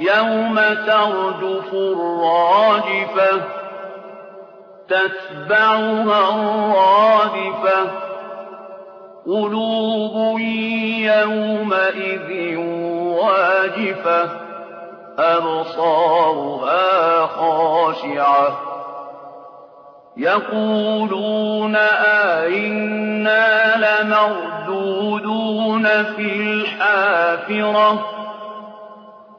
يَوْمَ تَرْجُفُ الرَّاجِفَةُ تَتْبَعُهَا الرَّادِفَةُ قُلُوبٌ يَوْمَئِذٍ وَاجِفَةٌ أَبْصَارُهَا خَاشِعَةٌ. يَقُولُونَ أَئِنَّا لَمَرْدُودُونَ فِي الْحَافِرَةِ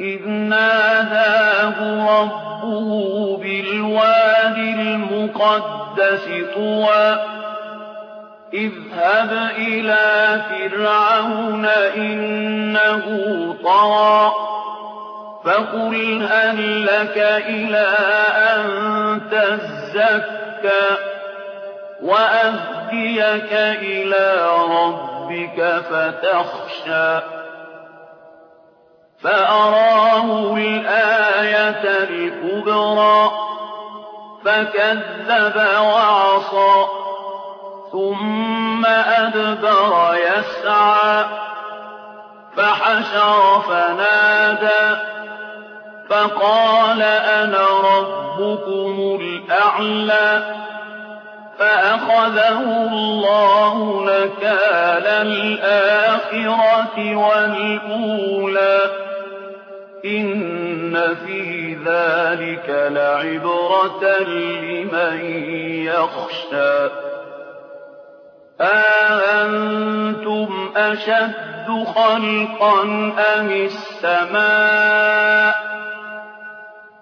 إِذْ نَادَاهُ رَبُّهُ بِالْوَادِ الْمُقَدَّسِ طُوًى اذْهَبْ إِلَىٰ فِرْعَوْنَ إِنَّهُ طَغَىٰ فَقُلْ هَل لَّكَ إِلَىٰ أَن تَزَكَّىٰ وَأَهْدِيَكَ إِلَىٰ رَبِّكَ فَتَخْشَىٰ فَأَرَاهُ الْآيَةَ الْكُبْرَىٰ فَكَذَّبَ وَعَصَىٰ ثُمَّ أَدْبَرَ يَسْعَىٰ فَحَشَرَ فَنَادَىٰ فَقَالَ أَنَا رَبُّكُمُ الْأَعْلَىٰ فَأَخَذَهُ اللَّهُ نَكَالَ الْآخِرَةِ وَالْأُولَىٰ. إِنَّ فِي ذَٰلِكَ لَعِبْرَةً لِّمَن يَخْشَىٰ. أَأَنتُمْ أَشَدُّ خَلْقًا أَمِ السَّمَاءُ ۚ؟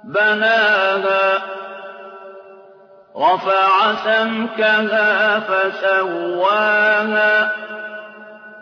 بَنَاهَا. رَفَعَ سَمْكَهَا فَسَوَّاهَا.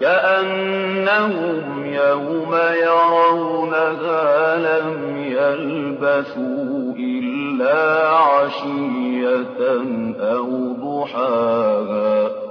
كَأَنَّهُمْ يَوْمَ يَرَوْنَهَا لَمْ يَلْبَثُوا إِلَّا عَشِيَّةً أَوْ ضُحَاهَا